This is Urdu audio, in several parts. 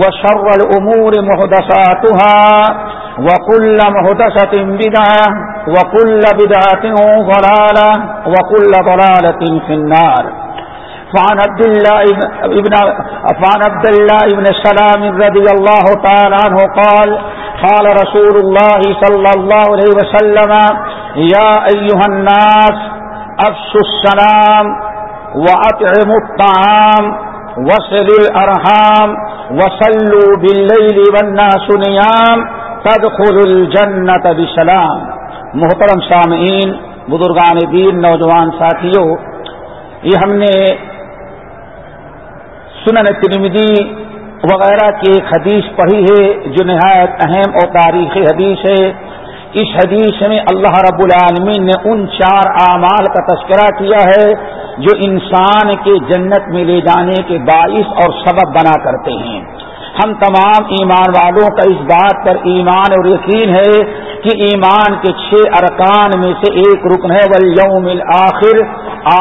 وشر الأمور مهدساتها وكل مهدسة بدعة وكل بدعة ضلالة وكل ضلالة في النار. فعن عبد الله ابن فعن عبد الله ابن السلام رضي الله تعالى عنه قال قال رسول الله صلى الله عليه وسلم يا أيها الناس، أفشوا السلام وأطعموا الطعام وصل الارحام وسلو باللیل والناس نیام تدخل الجنت بسلام. محترم سامعین، بزرگان دین، نوجوان ساتھیوں یہ ہم نے سنن ترمدی وغیرہ کی ایک حدیث پڑھی ہے جو نہایت اہم اور تاریخی حدیث ہے۔ اس حدیث میں اللہ رب العالمین نے ان چار اعمال کا تذکرہ کیا ہے۔ جو انسان کے جنت میں لے جانے کے باعث اور سبب بنا کرتے ہیں۔ ہم تمام ایمان والوں کا اس بات پر ایمان اور یقین ہے کہ ایمان کے چھ ارکان میں سے ایک رکن ہے ولیوم آخر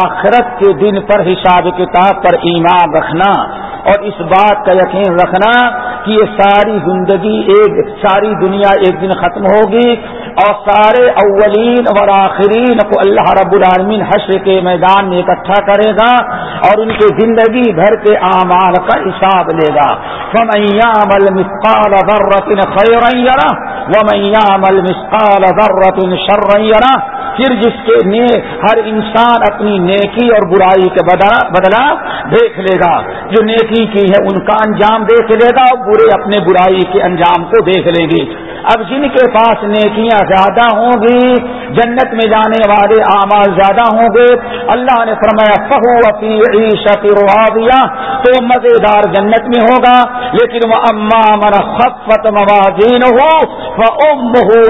آخرت کے دن پر حساب کتاب پر ایمان رکھنا۔ اور اس بات کا یقین رکھنا کہ یہ ساری زندگی ایک، ساری دنیا ایک دن ختم ہوگی۔ اور سارے اولین اور آخرین کو اللہ رب العالمین حشر کے میدان میں اکٹھا کرے گا اور ان کی زندگی بھر کے اعمال کا حساب لے گا۔ مل مسقال ذرۃ خیر و میاں مل مسقال ذرۃ شرا پھر جس کے نے ہر انسان اپنی نیکی اور برائی کے بدلا دیکھ لے گا۔ جو نیکی کی ہے ان کا انجام دیکھ لے گا اور برے اپنے برائی کے انجام کو دیکھ لیں گے اب جن کے پاس نیکیاں زیادہ ہوں گی، جنت میں جانے والے اعمال زیادہ ہوں گے۔ اللہ نے فرمایا، فہو اپنی عیشت روحیہ تو مزیدار جنت میں ہوگا، لیکن وہ اما من خفت موازین ہو وہ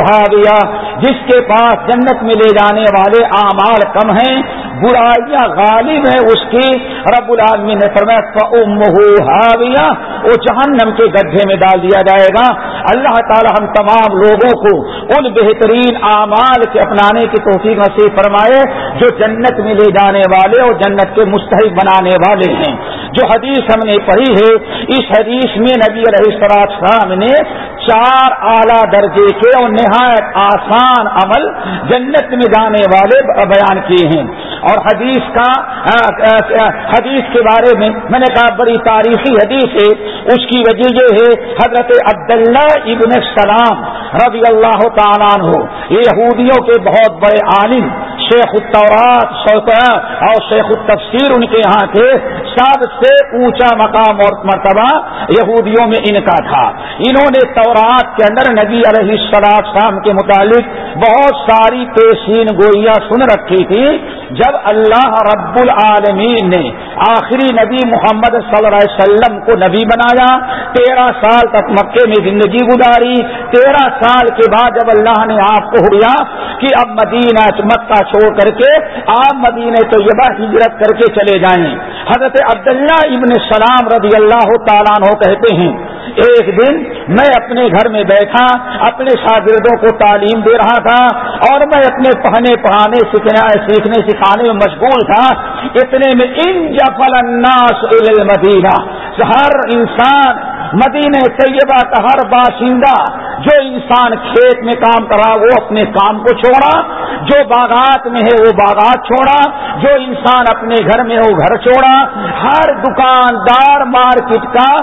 حاویہ۔ جس کے پاس جنت میں لے جانے والے اعمال کم ہیں برائیاں غالب ہیں اس کی۔ رب العالمین نے فرمایا حاویہ وہ جہنم کے گڈھے میں ڈال دیا جائے گا۔ اللہ تعالی ہم تمام لوگوں کو ان بہترین اعمال کے اپنانے کی توفیق نصیب فرمائے، جو جنت میں لے جانے والے اور جنت کے مستحق بنانے والے ہیں۔ جو حدیث ہم نے پڑھی ہے، اس حدیث میں نبی علیہ السلام نے چار اعلی درجے کے اور نہایت آسان عمل جنت میں جانے والے بیان کیے ہیں۔ اور حدیث کا حدیث کے بارے میں میں نے کہا بڑی تاریخی حدیث ہے، اس کی وجہ یہ ہے، حضرت عبداللہ ابن السلام رضی اللہ تعالیٰ ہو یہودیوں کے بہت بڑے عالم شیخ الطورات اور شیخ التفسیر ان کے یہاں تھے۔ سب سے اونچا مقام اور مرتبہ یہودیوں میں ان کا تھا۔ انہوں نے تورات کے اندر نبی علیہ السلام شام کے متعلق بہت ساری پیشین گوئیاں سن رکھی تھی۔ جب اللہ رب العالمین نے آخری نبی محمد صلی اللہ علیہ وسلم کو نبی بنایا، تیرہ سال تک مکے میں زندگی گزاری، تیرہ سال کے بعد جب اللہ نے آپ کو ہوا کہ اب مدینہ مکہ چھوڑ کر کے، آپ مدینہ تو یہ ہجرت کر کے چلے جائیں۔ حضرت عبداللہ ابن سلام رضی اللہ تعالیٰ عنہ کہتے ہیں، ایک دن میں اپنے گھر میں بیٹھا، اپنے شاگردوں کو تعلیم دے رہا تھا اور میں اپنے پڑھنے پڑھانے سیکھنے سیکھنے سکھانے میں مشغول تھا۔ اتنے میں ان جفل الناس مدینہ ہر انسان مدینہ طیبہ کا ہر باشندہ جو انسان کھیت میں کام کرا، وہ اپنے کام کو چھوڑا، جو باغات میں ہے، وہ باغات چھوڑا، جو انسان اپنے گھر میں ہے، وہ گھر چھوڑا۔ ہر دکاندار مارکیٹ کا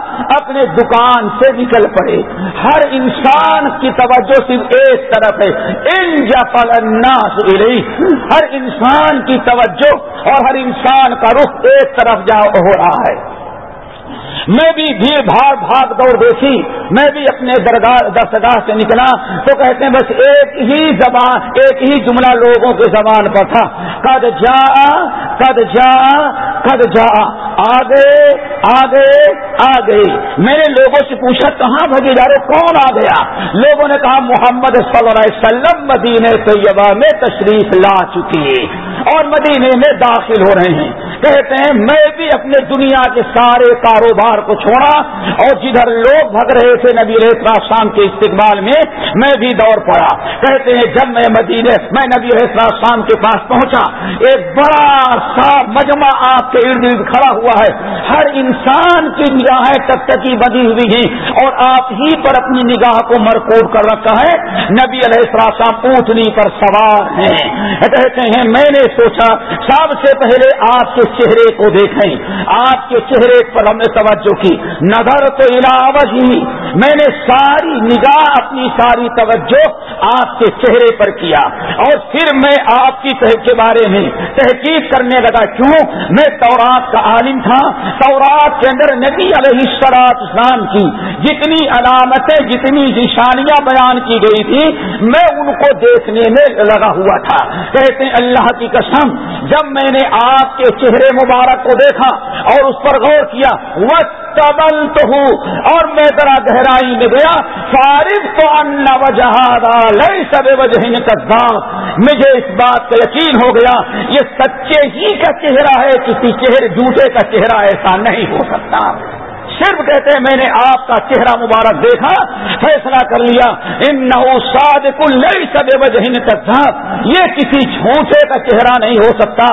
اپنے دکان سے نکل پڑے۔ ہر انسان کی توجہ صرف ایک طرف ہے۔ ان الناس ہر انسان کی توجہ اور ہر انسان کا رخ ایک طرف جا ہو رہا ہے۔ میں بھی بھیڑ بھاڑ بھاگ دوڑ دیکھی میں بھی اپنے دستگاہ سے نکلا۔ تو کہتے ہیں، بس ایک ہی زبان، ایک ہی جملہ لوگوں کے زبان پر تھا۔ کد جا کد جا کد جا آگے آگے آگے۔ میں نے لوگوں سے پوچھا، کہاں بھگے جا رہے کون آ گیا؟ لوگوں نے کہا، محمد صلی اللہ علیہ وسلم مدینے طیبہ میں تشریف لا چکی ہے اور مدینے میں داخل ہو رہے ہیں۔ کہتے ہیں، میں بھی اپنے دنیا کے سارے کاروبار کو چھوڑا اور جدھر لوگ بھگ رہے تھے نبی ریسرا شام کے استقبال میں میں بھی دوڑ پڑا۔ کہتے ہیں، جب میں مدینے، میں نبی ریسرا شام کے پاس پہنچا، ایک بڑا سا مجمع آپ کے ارد گرد کھڑا ہوا ہے۔ ہر انسان کی نگاہیں ٹکٹکی بدی ہوئی ہیں اور آپ ہی پر اپنی نگاہ کو مرکوب کر رکھا ہے۔ نبی علیہ السلام اونٹنی پر سوار ہیں۔ کہتے ہیں، میں نے سوچا سب سے پہلے آپ کے چہرے کو دیکھیں۔ آپ کے چہرے پر ہم نے توجہ کی۔ نظر تو علاوہ ہی میں نے ساری نگاہ اپنی ساری توجہ آپ کے چہرے پر کیا اور پھر میں آپ کی کے بارے میں تحقیق کرنے لگا، کیوں؟ میں تورات کا عالم تھا۔ تورات کے اندر نبی علیہ سرات اسلام کی جتنی علامتیں، جتنی نشانیاں بیان کی گئی تھی میں ان کو دیکھنے میں لگا ہوا تھا۔ کہتے ہیں اللہ کی قسم، جب میں نے آپ کے چہرے مبارک کو دیکھا اور اس پر غور کیا، وقت تبل تو ہوں اور میں ذرا گہرائی میں گیا، فارغ تو انا وجہ لئی سب وجہ مجھے اس بات کا یقین ہو گیا، یہ سچے ہی کا چہرہ ہے، کسی چہرے جھوٹے کا چہرہ ایسا نہیں ہو سکتا۔ صرف کہتے ہیں، میں نے آپ کا چہرہ مبارک دیکھا، فیصلہ کر لیا ان ساد کل نئی سب تک یہ کسی جھوٹے کا چہرہ نہیں ہو سکتا،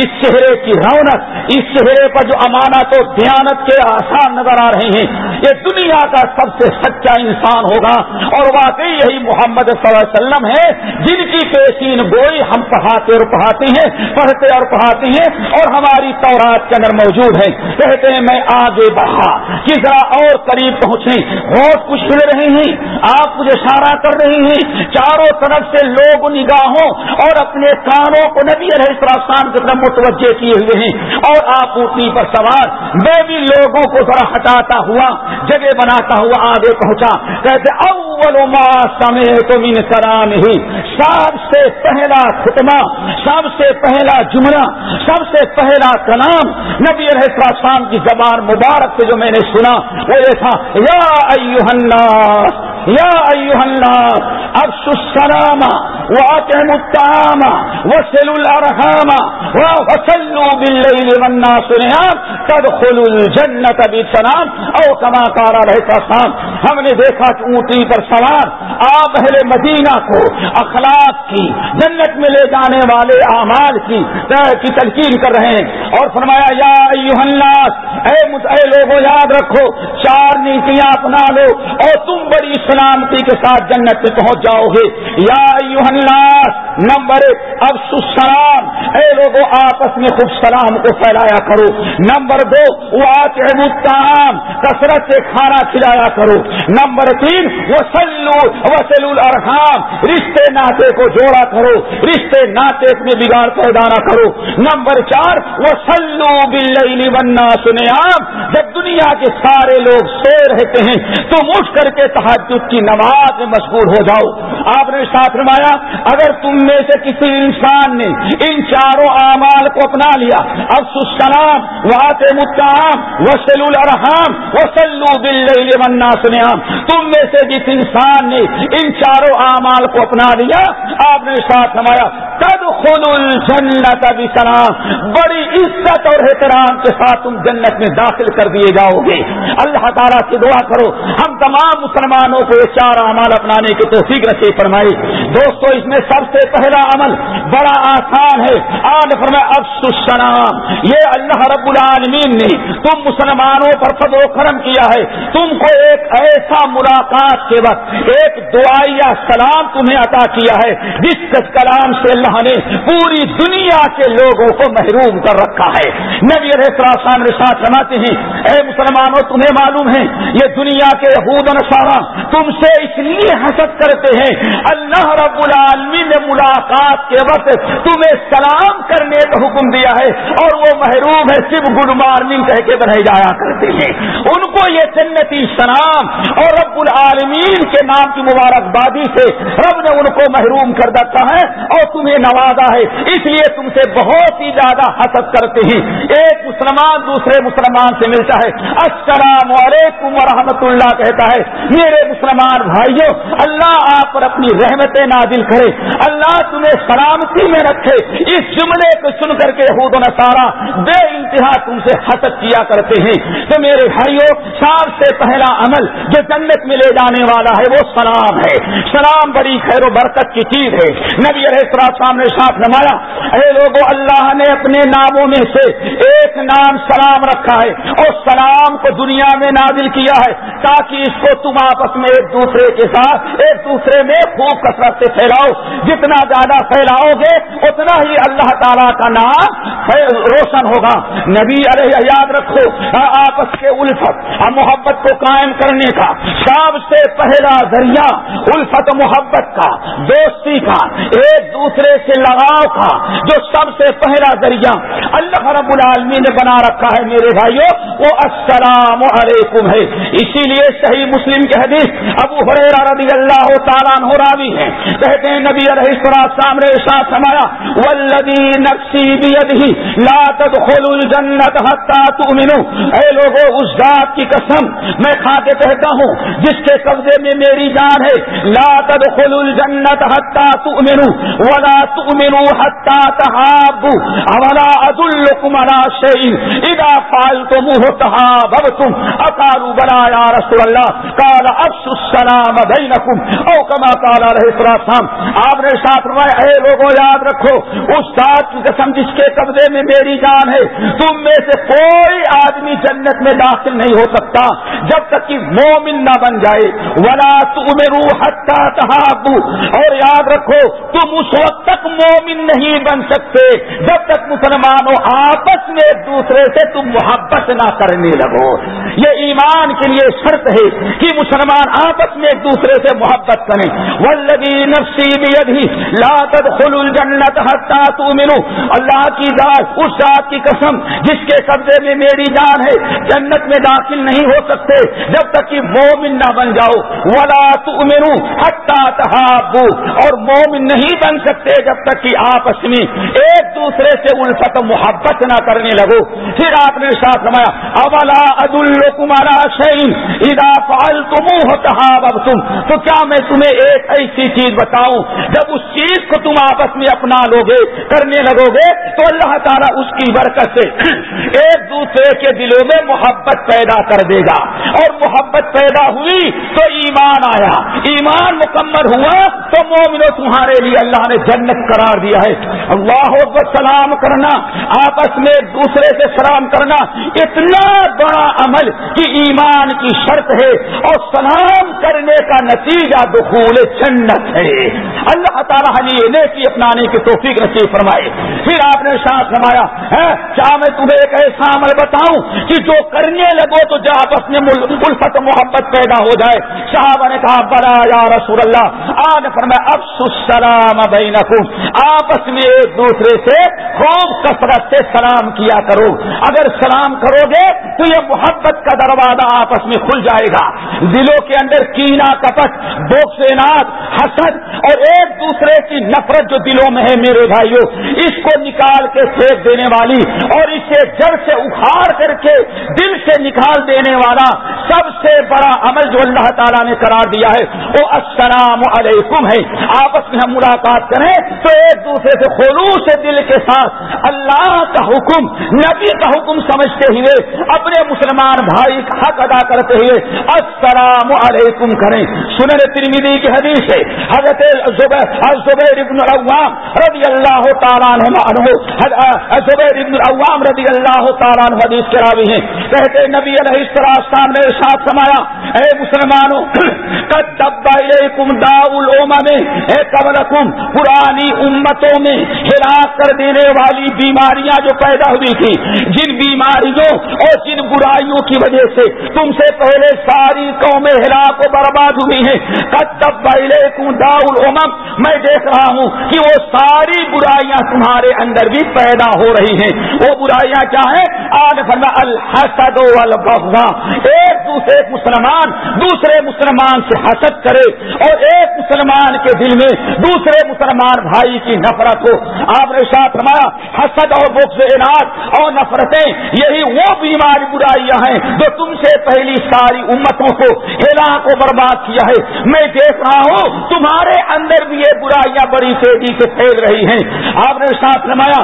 اس چہرے کی رونق، اس چہرے پر جو امانت و دیانت کے آسان نظر آ رہے ہیں، یہ دنیا کا سب سے سچا انسان ہوگا، اور واقعی یہی محمد صلی اللہ علیہ وسلم ہے جن کی پیشین گوئی ہم پڑھاتے اور پڑھاتے ہیں، پڑھتے اور پڑھاتے ہیں، اور ہماری تورات کے اندر موجود ہے کہتے ہیں، میں آگے بڑھا کہ ذرا اور قریب پہنچنے ہوٹ کچھ مل رہے ہیں، آپ مجھے اشارہ کر رہے ہیں۔ چاروں طرف سے لوگ نگاہوں اور اپنے کانوں کو نبی علیہ السلام کی طرف متوجہ کیے ہوئے ہیں۔ اور آپ اونٹنی پر سوار، میں بھی لوگوں کو ذرا ہٹاتا ہوا، جگہ بناتا ہوا آگے پہنچا۔ کہتے اول ما سمے تو من کرام ہی سب سے پہلا خطبہ، سب سے پہلا جملہ، سب سے پہلا کلام نبی علیہ السلام کی زبان مبارک سے جو میں نے سنا، وہ یہ تھا، یا ایوہ الناس یا ایوہ الناس افس السلام واتهم الطعام وسلوا الارحام وصلوا بالليل والناس نيام تدخلوا الجنة بسلام او كما قال عليه السلام ہم نے دیکھا کہ اونٹی پر سوار آپ اہل مدینہ کو اخلاق کی جنت میں لے جانے والے اعمال کی کی تلقین کر رہے ہیں۔ اور فرمایا یا ایوہ الناس اے, اے لوگوں یاد رکھو چار نیتیاں اپنا لو اور تم بڑی سلامتی کے ساتھ جنت میں پہنچ جاؤ گے۔ یا الناس نمبر ایک اب سسرا لوگوں آپس میں خوب سلام کو پھیلایا کرو۔ نمبر دو وہ آم کثرت سے کھانا کھلایا کرو۔ نمبر تین وہ سلو وسل الرحام رشتے ناطے کو جوڑا کرو۔ رشتے ناطے میں بگاڑ پیدا نہ کرو۔ نمبر چار وہ سلو بل بننا سنے آپ جب دنیا کے سارے لوگ سو رہتے ہیں تم اٹھ کر کے تحجد کی نماز میں مشغول ہو جاؤ۔ آپ نے ساتھ روایا اگر تم میں سے کسی انسان نے ان چاروں اعمال کو اپنا لیا۔ اب سلام واط متعام وسل الرحام وسلو بل بننا سنے تم میں سے جس انسان نے ان چاروں اعمال کو اپنا لیا، آپ نے ساتھ نمایا تب تد خود الجنت ابھی سلام بڑی عزت اور احترام کے ساتھ تم جنت میں داخل کر دیے جاؤ گے۔ اللہ تعالیٰ سے دعا کرو، ہم تمام مسلمانوں کو یہ چار عمل اپنانے کی توفیق رکھے فرمائی دوستو، اس میں سب سے پہلا عمل بڑا آسان ہے۔ آج فرمائے افس السلام یہ اللہ رب العالمین نے تم مسلمانوں پر فضل و کرم کیا ہے۔ تم کو ایک ایسا ملاقات کے وقت، ایک دعائیا سلام تمہیں عطا کیا ہے جس کلام سے اللہ نے پوری دنیا کے لوگوں کو محروم کر رکھا ہے۔ نبی علیہ السلام ساتھ سناتے ہیں، اے مسلمانوں، تمہیں معلوم ہے، یہ دنیا کے یہود نصارہ تم سے اس لیے حسد کرتے ہیں۔ اللہ رب العالمین نے ملاقات کے وقت تمہیں سلام کرنے کا حکم دیا ہے اور وہ محروم ہے صرف گڈ مارننگ کہہ کے بنائی جایا کرتے ہیں۔ ان کو یہ جنتی سلام اور رب العالمین کے نام کی مبارکبادی سے رب نے ان کو محروم کر رکھا ہے اور تمہیں نوازا ہے۔ اس لیے تم سے بہت ہی زیادہ حسد کرتے ہیں۔ ایک مسلمان دوسرے مسلمان سے ملتا ہے۔ السلام علیکم ورحمۃ اللہ کہتا ہے۔ میرے مسلمان بھائیوں اللہ آپ پر اپنی رحمت نازل کرے۔ اللہ تمہیں سلامتی میں رکھے۔ اس جملے کو سن کر کے خود و سارا بے انتہا تم سے حسد کیا کرتے ہیں۔ تو میرے بھائیوں سب سے پہلا عمل جو جنت میں لے جانے والا ہے وہ سلام ہے۔ سلام بڑی خیر و برکت کی چیز ہے۔ نبی علیہ السلام نے ساتھ نمایا، اے لوگوں اللہ نے اپنے ناموں میں سے ایک نام سلام رکھا ہے اور سلام کو دنیا میں نازل کیا ہے تاکہ اس کو تم آپس میں ایک دوسرے کے ساتھ، ایک دوسرے میں خوب کثرت سے پھیلاؤ۔ جتنا زیادہ پھیلاؤ گے، اتنا ہی اللہ تعالیٰ کا نام روشن ہوگا۔ نبی ارے یاد رکھو، آپس کے الفت اور محبت کو قائم کرنے کا سب سے پہلا ذریعہ الفت محبت کا، دوستی کا، ایک دوسرے سے لگاؤ کا، جو سب سے پہلا ذریعہ اللہ رب العالمین نے بنا رکھا ہے میرے بھائیوں وہ السلام علیکم ہے۔ اسی لیے صحیح مسلم کے حدیث ابو حریرہ رضی اللہ تعالیٰ ہو راوی ہے۔ کہتے ہیں، نبی علیہ السلام سامنے ساتھ ہمارا والذی نفسی بیدہی لا تدخلوا الجنت حتی تؤمنوا. اے لوگوں اس ذات کی قسم میں کھا کے کہتا ہوں، جس کے قبضے میں میری جان ہے، لا تدخلوا الجنت حتی تؤمنوا ولا تؤمنوا حتی تحابوا اولا ادلکم علی شیء اذا فعلتموه تحاببتم اقالوا بلا یا رسول اللہ قال افشوا السلام بینکم او کما قال علیہ السلام آپ نے ساتھ فرمایا، اے لوگوں یاد رکھو اس ذات کی قسم جس کے قبضے میں میری جان ہے، تم میں سے کوئی آدمی جنت میں داخل نہیں ہو سکتا، جب تک کہ مومن نہ بن جائے، ولا تؤمنوا حتى اور یاد رکھو، تم اس وقت تک مومن نہیں بن سکتے۔ جب تک مسلمانوں آپس میں ایک دوسرے سے تم محبت نہ کرنے لگو۔ یہ ایمان کے لیے شرط ہے کہ مسلمان آپس میں ایک دوسرے سے محبت کریں۔ ولدی نفسی بھی لا تدخلوا الجنت حتى تؤمنوا۔ اللہ کی ذات، اس ذات کی قسم جس کے قبضے میں میری جان ہے، جنت میں داخل نہیں ہو سکتے۔ جب تک کہ مومن نہ بن جاؤ۔ ولا تؤمنوا حتى تحابوا۔ اور مومن نہیں بن سکتے جب تک کہ آپس میں ایک دوسرے سے الفت محبت نہ کرنے لگو۔ پھر آپ نے ساتھ نمایا اولا عد شعین ادا فال تم تم تو کیا میں تمہیں ایک ایسی چیز بتاؤں، جب اس چیز کو تم آپس میں اپنا لو گے کرنے لگو گے تو اللہ تعالیٰ اس کی برکت سے ایک دوسرے کے دلوں میں محبت پیدا کر دے گا۔ اور محبت پیدا ہوئی تو ایمان آیا، ایمان مکمل ہوا، تو مومنو تمہارے لیے اللہ نے جنت قرار دیا ہے۔ اللہ کو سلام کرنا، آپس میں ایک دوسرے سے سلام کرنا، اتنا بڑا عمل کہ ایمان کی شرط ہے، اور سلام کرنے کا نتیجہ دخول جنت ہے۔ اللہ تعالیٰ نے کی اپنانے کی توفیق نصیب فرمائے۔ پھر آپ نے ساتھ فرمایا ہے کیا میں تمہیں ایک ایسا عمل بتاؤں کہ جو کرنے لگو تو جب آپس میں الفت محبت پیدا ہو جائے۔ صاحب نے کہا بڑا یا رسول اللہ آج فرمایا افس السلام بینکم، آپس میں ایک دوسرے سے خوب کثرت سے سلام کیا کرو۔ اگر سلام کرو گے تو یہ محبت کا دروازہ آپس میں کھل جائے گا۔ دلوں کے اندر کینا کپٹ بوکسینات حسد اور ایک دوسرے کی نفرت جو دلوں میں ہے، میرے بھائیوں اس کو نکال کے پھینک دینے والی اور اسے جڑ سے اکھاڑ کر کے دل سے نکال دینے والا سب سے بڑا عمل جو اللہ تعالیٰ نے قرار دیا ہے۔ وہ السلام علیکم ہے۔ آپس میں ہم ملاقات کریں تو ایک دوسرے سے خلوص دل کے ساتھ اللہ کا حکم، نبی کا حکم سمجھتے ہوئے، اپنے مسلمان بھائی کا حق ادا کرتے ہوئے السلام علیکم کریں۔ سنر ترمیدی کی حدیث ہے، حضرت زبیر ابن العوام رضی اللہ تعالیٰ زبیر ابن العوام رضی اللہ تعالیٰ حدیث کے راوی ہیں۔ کہتے نبی علیہ السلام نے ساتھ سمایا اے مسلمانوں اے قبلکم، پرانی امتوں میں ہلاک کر دینے والی بیماریاں جو پیدا ہوئی تھی۔ جن بیماریوں اور جن برائیوں کی وجہ سے تم سے پہلے ساری قومیں ہلاک و برباد ہوئی ہیں۔ الامم میں دیکھ رہا ہوں کہ وہ ساری برائیاں تمہارے اندر بھی پیدا ہو رہی ہیں۔ وہ برائیاں کیا ہیں؟ آج الحسد والبغضاء۔ ایک دوسرے مسلمان دوسرے مسلمان مسلمان سے حسد کرے اور ایک مسلمان کے دل میں دوسرے مسلمان بھائی کی نفرت ہو۔ آپ نے ساتھ رمایا حسد اور بخش انعد اور نفرتیں، یہی وہ بیماری برائیاں ہیں جو تم سے پہلی ساری امتوں کو ہلا کو برباد کیا ہے۔ میں دیکھ رہا ہوں، تمہارے اندر بھی یہ برائیاں بڑی تیزی سے پھیل رہی ہیں۔ آپ نے ساتھ رمایا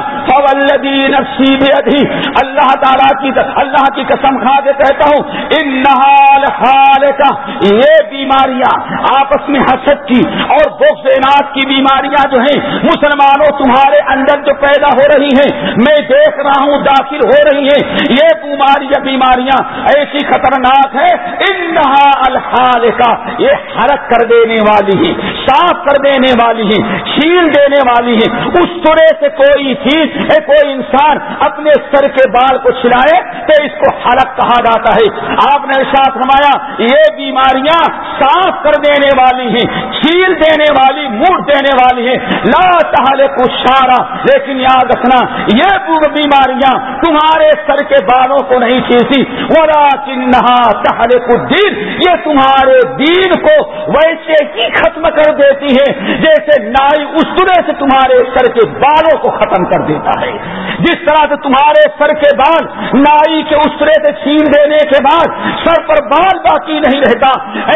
نفسی ادھی اللہ تعالیٰ کی اللہ کی قسم کھا کے کہتا ہوں ان نحال حال کا یہ بیماریاں آپس میں حسد کی اور بوکس نات کی بیماریاں جو ہیں، مسلمانوں تمہارے اندر جو پیدا ہو رہی ہیں، میں دیکھ رہا ہوں، داخل ہو رہی ہیں، یہ بیماریاں بیماریاں ایسی خطرناک ہے ان الحال کا یہ حرک کر دینے والی ہے صاف کر دینے والی ہے چھیل دینے والی ہے اس طرح سے کوئی چیز کوئی انسان اپنے سر کے بال کو چھلائے تو اس کو حلق کہا جاتا ہے۔ آپ نے ساتھ رمایا یہ بیماریاں صاف کر دینے والی ہیں، چھیل دینے والی موڈ دینے والی ہیں۔ لا تحل کو سارا لیکن یاد رکھنا، یہ بیماریاں تمہارے سر کے بالوں کو نہیں چھیلتی ورا کنہا تحل کو دین یہ تمہارے دین کو ویسے ہی ختم کر دیتی ہے، جیسے نائی اس طرح سے تمہارے سر کے بالوں کو ختم کر دیتا ہے۔ جس طرح سے تمہارے سر کے بال نائی کے اس طرح سے چھین دینے کے بعد سر پر بال باقی نہیں رہتا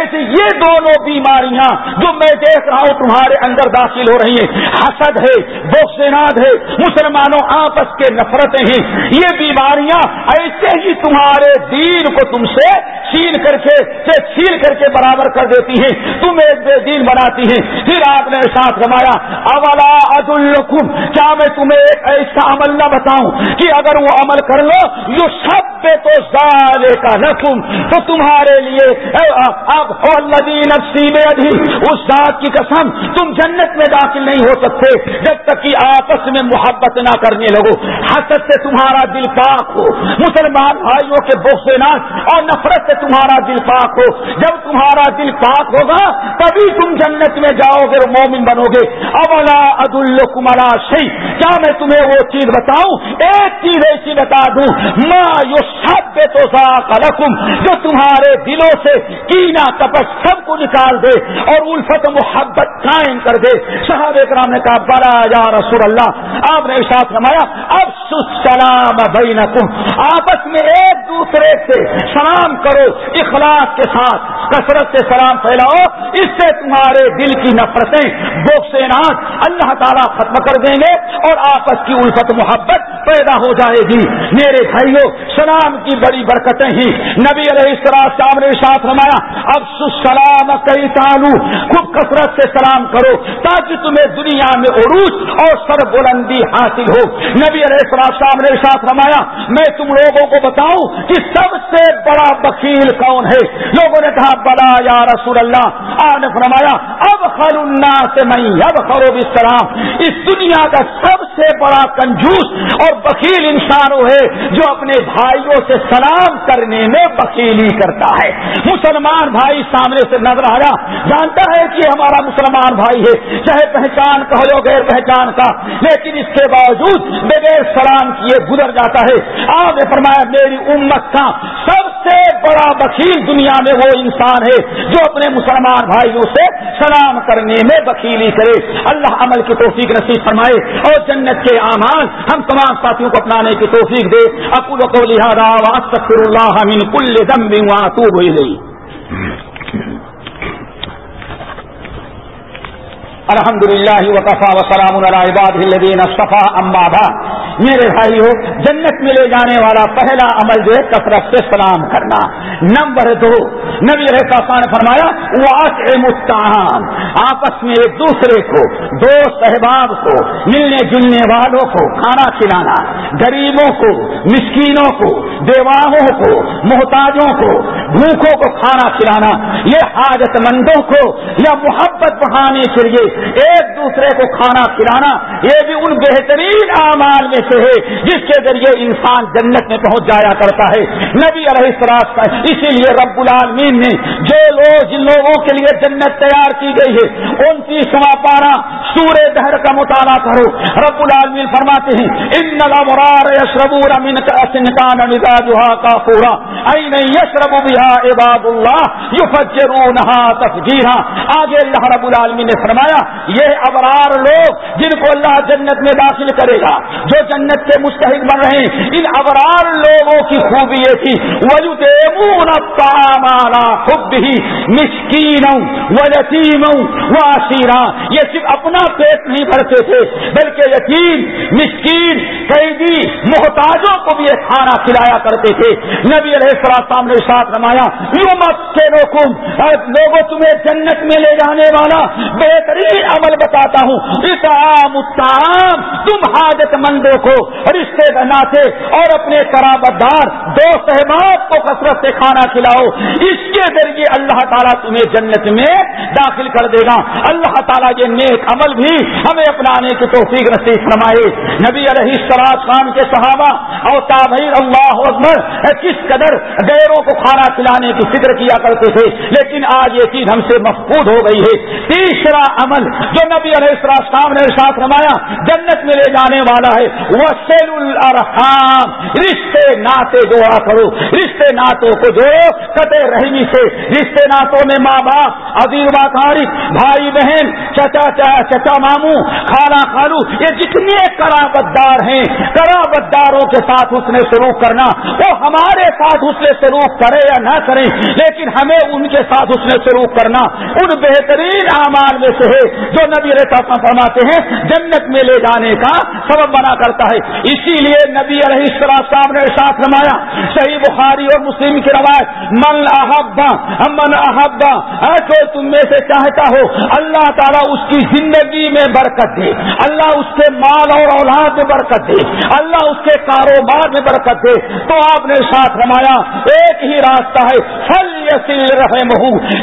ایسے یہ دونوں بیماریاں جو میں دیکھ رہا ہوں تمہارے اندر داخل ہو رہی ہیں، حسد ہے بوسیناد ہے، مسلمانوں آپس کے نفرتیں ہیں۔ یہ بیماریاں ایسے ہی تمہارے دین کو تم سے چھین کر کے چھین کر کے برابر کر دیتی ہیں۔ تم ایک بے دین بناتی ہیں۔ پھر آپ نے ساتھ روایا اولا عد الحکم کیا میں تمہیں ایک ایسا عمل نہ بتاؤں کہ اگر وہ عمل کر لو جو سب پہ تو زالے کا نسم تو تمہارے لیے اب نفسی میں ادھی اس ذات کی قسم، تم جنت میں داخل نہیں ہو سکتے جب تک کہ آپس میں محبت نہ کرنے لگو۔ حسد سے تمہارا دل پاک ہو، مسلمان بھائیوں کے بوسینات اور نفرت سے تمہارا دل پاک ہو۔ جب تمہارا دل پاک ہوگا، تبھی تم جنت میں جاؤ گے اور مومن بنو گے۔ اولا عد الکمرا سی کیا میں تمہیں وہ چیز بتاؤں؟ ایک چیز ایسی بتا دوں ماں یو سب تو رقم جو تمہارے دلوں سے کینا تپس سب کو نکال دے اور الفت محبت قائم کر دے۔ صحابہ کرام نے کہا بڑا یا رسول اللہ، آپ نے ساتھ نمایا اب سلام بینکم۔ آپس میں ایک دوسرے سے سلام کرو اخلاق کے ساتھ، کثرت سے سلام پھیلاؤ۔ اس سے تمہارے دل کی نفرتیں بوکسینات اللہ تعالیٰ ختم کر دیں گے اور آپس کی الفت، محبت پیدا ہو جائے گی۔ میرے بھائیوں سلام کی بڑی برکتیں ہی نبی علیہ السلام نے ساتھ رمایا اب سلام کئی تعلو خوب کثرت سے سلام کرو تاکہ تمہیں دنیا میں عروج اور سر بلندی حاصل ہو۔ نبی علیہ السلام نے ساتھ رمایا میں تم لوگوں کو بتاؤں کہ سب سے بڑا وکیل کون ہے؟ لوگوں نے کہا، بلا یا رسول اللہ۔ آپ نے فرمایا اب خر سے میں اب خرو اس دنیا کا سب سے بڑا کنجوس اور بکیل انسان وہ ہے جو اپنے بھائیوں سے سلام کرنے میں بکیلی کرتا ہے۔ مسلمان بھائی سامنے سے نظر آیا، جانتا ہے کہ ہمارا مسلمان بھائی ہے، چاہے پہچان کا ہو غیر پہچان کا۔ لیکن اس کے باوجود بغیر سلام کیے گزر جاتا ہے۔ آپ نے فرمایا، میری امت کا سب سے بڑا بکیل دنیا میں وہ انسان ہے جو اپنے مسلمان بھائیوں سے سلام کرنے میں بکیلی کرے۔ اللہ عمل کی توفیق نصیب فرمائے اور جنت کے اعمال ہم تمام ساتھیوں کو اپنانے کی توفیق دے۔ اکول کو لہٰذا اللہ من کل دم واتوب الیہ الحمد للہ وقفا وسلام عباد الدین صفا امبابا میرے بھائی ہو جنت میں لے جانے والا پہلا عمل جو ہے، کثرت سے سلام کرنا۔ نمبر دو، نبی رحصا نے فرمایا مستحام آپس میں ایک دوسرے کو، دوست احباب کو، ملنے جلنے والوں کو، کھانا کھلانا۔ غریبوں کو، مسکینوں کو دیواہوں کو، محتاجوں کو، بھوکوں کو کھانا کھلانا۔ یہ حاجت مندوں کو یا محبت بڑھانے کے لیے ایک دوسرے کو کھانا کھلانا یہ بھی ان بہترین اعمال میں سے ہے جس کے ذریعے انسان جنت میں پہنچ جایا کرتا ہے۔ نبی علیہ السلاط کا اسی لیے رب العالمین نے جو لوگ جن لوگوں کے لیے جنت تیار کی گئی ہے، ان کی سوا پارا سورہ دہر کا مطالعہ کرو۔ رب العالمین فرماتے ہیں، ان نلامرار یشربور من کان مزاجها کافورا۔ این یشرب بها عباد اللہ یفجرونها تفجیرا۔ آگے اللہ رب العالمین نے فرمایا یہ ابرار لوگ جن کو اللہ جنت میں داخل کرے گا، جو جنت کے مستحق بن رہے ہیں، ان ابرار لوگوں کی خوبی یہ تھی خود ہی مسکین و یتیم و آشیرا یہ صرف اپنا پیٹ نہیں بھرتے تھے، بلکہ یتیم، مسکین، قیدی محتاجوں کو بھی یہ کھانا کھلایا کرتے تھے۔ نبی علیہ السلام نے ساتھ رمایا یوں مت کے لوگوں تمہیں جنت میں لے جانے والا بہترین عمل بتاتا ہوں۔ اتام اتام تم حاجت مندوں کو، رشتے ناتے اور اپنے قرابت دار دوست احباب کو کثرت سے کھانا کھلاؤ۔ اس کے ذریعے اللہ تعالیٰ تمہیں جنت میں داخل کر دے گا۔ اللہ تعالیٰ یہ نیک عمل بھی ہمیں اپنانے کی توفیق نصیب فرمائے۔ نبی علیہ سراج خان کے صحابہ اور تابعی اللہ اکبر کس قدر غیروں کو کھانا کھلانے کی فکر کیا کرتے تھے۔ لیکن آج یہ چیز ہم سے مفقود ہو گئی ہے۔ تیسرا عمل جو نبی علیہ السلام نے ساتھ رمایا جنت میں لے جانے والا ہے۔ وہ سیل الرحام رشتے ناطے جوڑا کرو۔ رشتے ناتوں کو جوڑو کتے رحمی سے۔ رشتے ناتوں میں ماں باپ عزیز تاریخ بھائی بہن، چچا چچا ماموں کھانا کھالو یہ جتنے کرابت دار ہیں کرابت داروں کے ساتھ اس نے سلوک کرنا۔ وہ ہمارے ساتھ اس نے سلوک کرے یا نہ کرے، لیکن ہمیں ان کے ساتھ اس نے سلوک کرنا۔ ان بہترین اعمال میں سے ہے۔ جو نبی رہتا فرماتے ہیں، جنت میں لے جانے کا سبب بنا کرتا ہے۔ اسی لیے نبی علیہ السلام نے ساتھ رمایا صحیح بخاری اور مسلم کی روایت، من احبا من احبا جو تم میں سے چاہتا ہو، اللہ تعالیٰ اس کی زندگی میں برکت دے۔ اللہ اس کے مال اور اولاد میں برکت دے۔ اللہ اس کے کاروبار میں برکت دے۔ تو آپ نے ساتھ رمایا ایک ہی راستہ ہے فل یسل رہے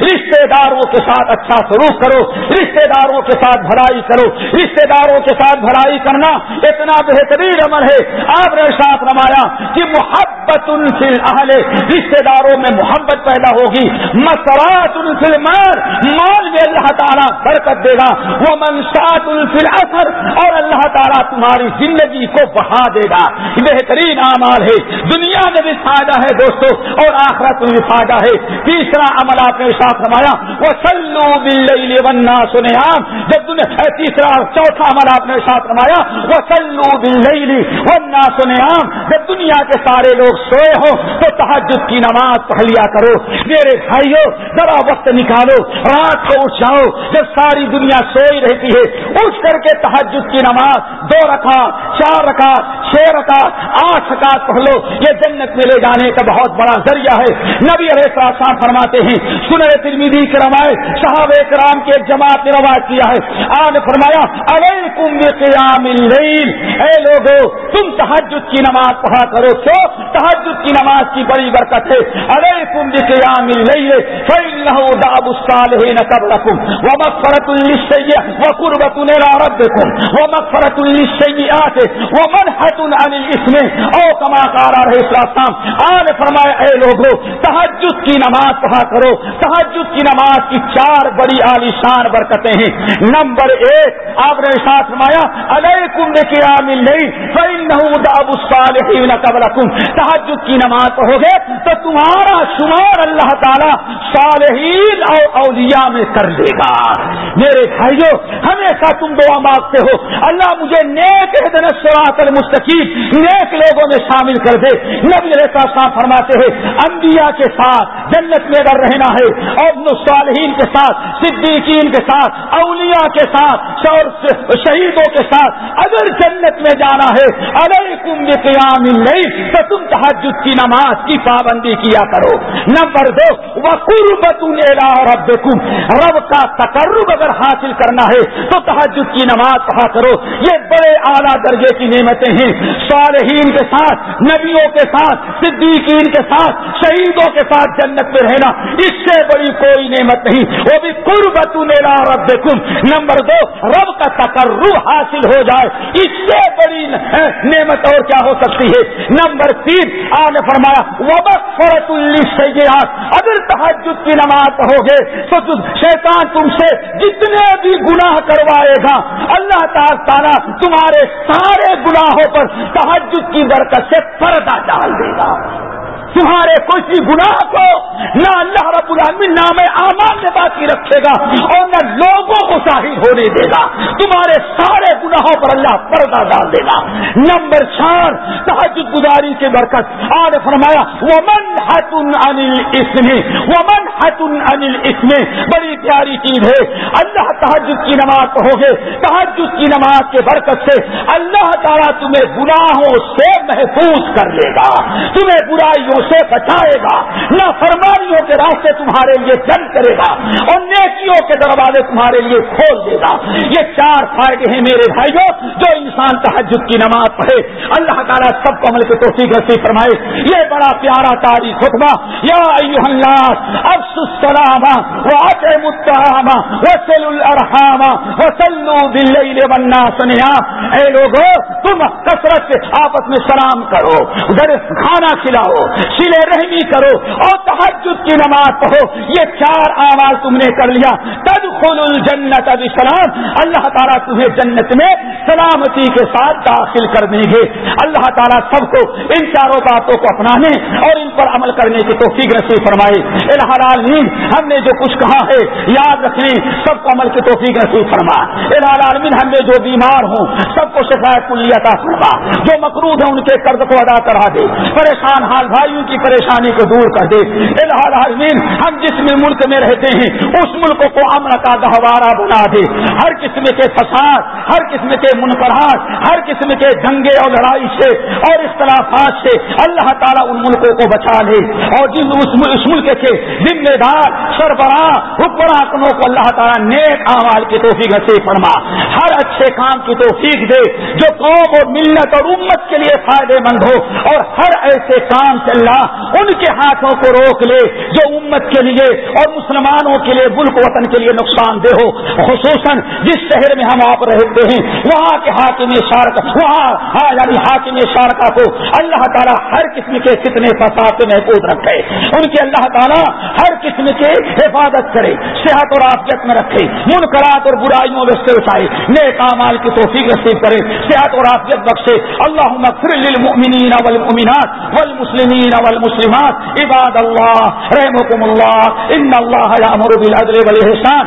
رشتے داروں کے ساتھ اچھا سلوک کرو۔ رشتے دار داروں کے ساتھ بھلائی کرو رشتے داروں کے ساتھ بھلائی کرنا اتنا بہترین عمل ہے۔ آپ نے ساتھ رمایا کہ محبت ان اہل رشتے داروں میں محبت پیدا ہوگی۔ مسرات ان سے مار مال میں اللہ تعالیٰ برکت دے گا۔ وہ منشات ان اثر اور اللہ تعالیٰ تمہاری زندگی کو بڑھا دے گا۔ بہترین اعمال ہے۔ دنیا میں بھی فائدہ ہے دوستو، اور آخرت میں بھی فائدہ ہے۔ تیسرا عمل آپ نے ساتھ رمایا وہ سلو بل بننا سنے آپ جب تیسرا چوتھا عمل آپ نے ساتھ رمایا وہ سلو بل ورنہ سنے آپ جب دنیا کے سارے لوگ سوئے ہو، تو تحجد کی نماز پڑھ لیا کرو۔ میرے بھائیو، ذرا وقت نکالو، رات کو اٹھ جاؤ۔ جب ساری دنیا سوئی رہتی ہے، اٹھ کر کے تحجد کی نماز، دو رکھا چار رکھا چھ رکھا آٹھ رکا پڑھ لو، یہ جنت میں لے جانے کا بہت بڑا ذریعہ ہے۔ نبی علیہ ارے فرماتے ہیں سنر ترمیدی کے روایت، صحابہ کرام کی ایک جماعت نے روایت کیا ہے۔ آج فرمایا، علیکم قیام اللیل۔ اے لوگو، تم تحجد کی نماز پڑھا کرو کیوں؟ تحجد کی نماز کی بڑی برکت ہے۔ ارے تم بھی قیام لئیے داب الصالحین قبلکم ومغفرت للسیئ وقربت الى ربکم ومغفرت للسیئات ومنحت عن الاسم او کما قال رہے السلام آن فرمائے اے لوگو تحجد کی نماز پڑھا کرو تحجد کی نماز کی چار بڑی عالی شان برکتیں ہیں۔ نمبر ایک، آپ نے ساتھ فرمایا، علیکم بقیام اللیل فانه داب الصالحین قبلکم۔ تحجد کی نماز پڑھو گے تو تمہارا شمار اللہ تعالی صالحین اور اولیاء میں کر لے گا۔ میرے بھائیو، ہمیشہ تم دعا مانگتے ہو۔ اللہ مجھے نیک دن سرات المستقیم، نیک لوگوں میں شامل کر دے۔ نبی علیہ السلام فرماتے ہیں، انبیاء کے ساتھ جنت میں اگر رہنا ہے اور صالحین کے ساتھ، صدیقین کے ساتھ، اولیاء کے ساتھ شہیدوں کے ساتھ اگر جنت میں جانا ہے اگر علیکم بقیام اللیل، تو تم تحجد کی نماز کی پابندی کیا کرو۔ نمبر دو وقربت ربکم۔ رب کا تقرب اگر حاصل کرنا ہے، تو تحجد کی نماز پڑھا کرو۔ یہ بڑے اعلیٰ درجے کی نعمتیں ہیں۔ صالحین کے ساتھ، نبیوں کے ساتھ صدیق صدیقین کے ساتھ، شہیدوں کے ساتھ جنت میں رہنا، اس سے بڑی کوئی نعمت نہیں۔ وہ بھی قربت میرا رب نمبر دو، رب کا تقرر حاصل ہو جائے۔ اس سے بڑی نعمت اور کیا ہو سکتی ہے؟ نمبر تین آنے فرمایا وبک فرت السیات اگر تحجد کی نماز پڑھو گے تو شیطان تم سے جتنے بھی گناہ کروائے گا۔ اللہ تعالیٰ تمہارے سارے گناہوں پر تحجد کی برکت سے پردہ ڈال دے گا۔ تمہارے کسی گناہ کو نہ اللہ رب العالمین نام آمان میں باقی رکھے گا اور نہ لوگوں کو ظاہر ہونے دے گا۔ تمہارے سارے گناہ پر اللہ پردہ ڈال دے گا نمبر چار، تحجد گزاری کے برکت۔ آج فرمایا وہ من ہتن انل اسم وہ من ہتن انل اسم بڑی پیاری چیز ہے، اللہ تحجد کی نماز پڑھو گے تحجد کی نماز کے برکت سے اللہ تعالیٰ تمہیں گناہوں سے محفوظ کر لے گا۔ تمہیں برائیوں سے بچائے گا۔ نہ فرمانیوں کے راستے تمہارے لیے جنگ کرے گا۔ اور نیکیوں کے دروازے تمہارے لیے کھول دے گا۔ یہ چار فائدے ہیں میرے بھائیوں جو انسان تحجد کی نماز پڑھے، اللہ تعالیٰ سب کو عمل کے توفیق نصیب فرمائے۔ یہ بڑا پیارا تاریخ خطبہ۔ یا افس السلام واطعم الطعام وصل الارحام وصلوا باللیل والناس نیام اے لوگوں تم کثرت سے آپس میں سلام کرو کھانا کھلاؤ سلے رحمی کرو اور تحجد کی نماز پڑھو۔ یہ چار آواز تم نے کر لیا۔ تد خل الجنت اب سلام اللہ تعالیٰ تمہیں جنت میں سلامتی کے ساتھ داخل کر دیں گے۔ اللہ تعالیٰ سب کو ان چاروں باتوں کو اپنانے اور ان پر عمل کرنے کی توفیق نصیب فرمائے۔ العالمین ہم نے جو کچھ کہا ہے، یاد رکھنے، سب کو عمل کی توفیق نصیب فرما۔ العالمین ہم نے جو بیمار ہوں، سب کو شکایت کلیتا فرما۔ جو مقروض ہے ان کے قرض کو ادا کرا دے۔ پریشان حال بھائیوں کی پریشانی کو دور کر دے۔ العالمین ہم جس میں ملک میں رہتے ہیں، اس ملک کو امن کا گہوارہ بنا دے۔ ہر قسم کے فساد، ہر قسم کے منقرات ہر قسم کے دنگے اور لڑائی سے اور اختلافات سے اللہ تعالیٰ ان ملکوں کو بچا لے۔ اور جن اس ملک کے ذمہ دار، سربراہ حکمرانوں کو اللہ تعالیٰ نیک اعمال کی توفیق سے فرما۔ ہر اچھے کام کی توفیق دے جو قوم اور ملت اور امت کے لیے فائدے مند ہو۔ اور ہر ایسے کام سے اللہ ان کے ہاتھوں کو روک لے جو امت کے لیے اور مسلمانوں کے لیے، ملک وطن کے لیے نقصان دہ ہو، خصوصاً جس شہر میں ہم آپ رہتے ہیں، وہاں کے حاکم شارک، وہاں ہاں یعنی حاکم شارکا کو اللہ تعالیٰ ہر قسم کے کتنے فساد سے محفوظ رکھے۔ ان کے اللہ تعالیٰ ہر قسم کے حفاظت کرے، صحت اور آفیت میں رکھے۔ منقرات اور برائیوں میں سے اٹھائے نیک مال کی توفیق نصیب کرے، صحت اور آفیت بخشے۔ اللہ للمؤمنین والمؤمنات والمسلمین والمسلمات، عباد الله رحمكم الله إن الله يأمر بالعدل والإحسان۔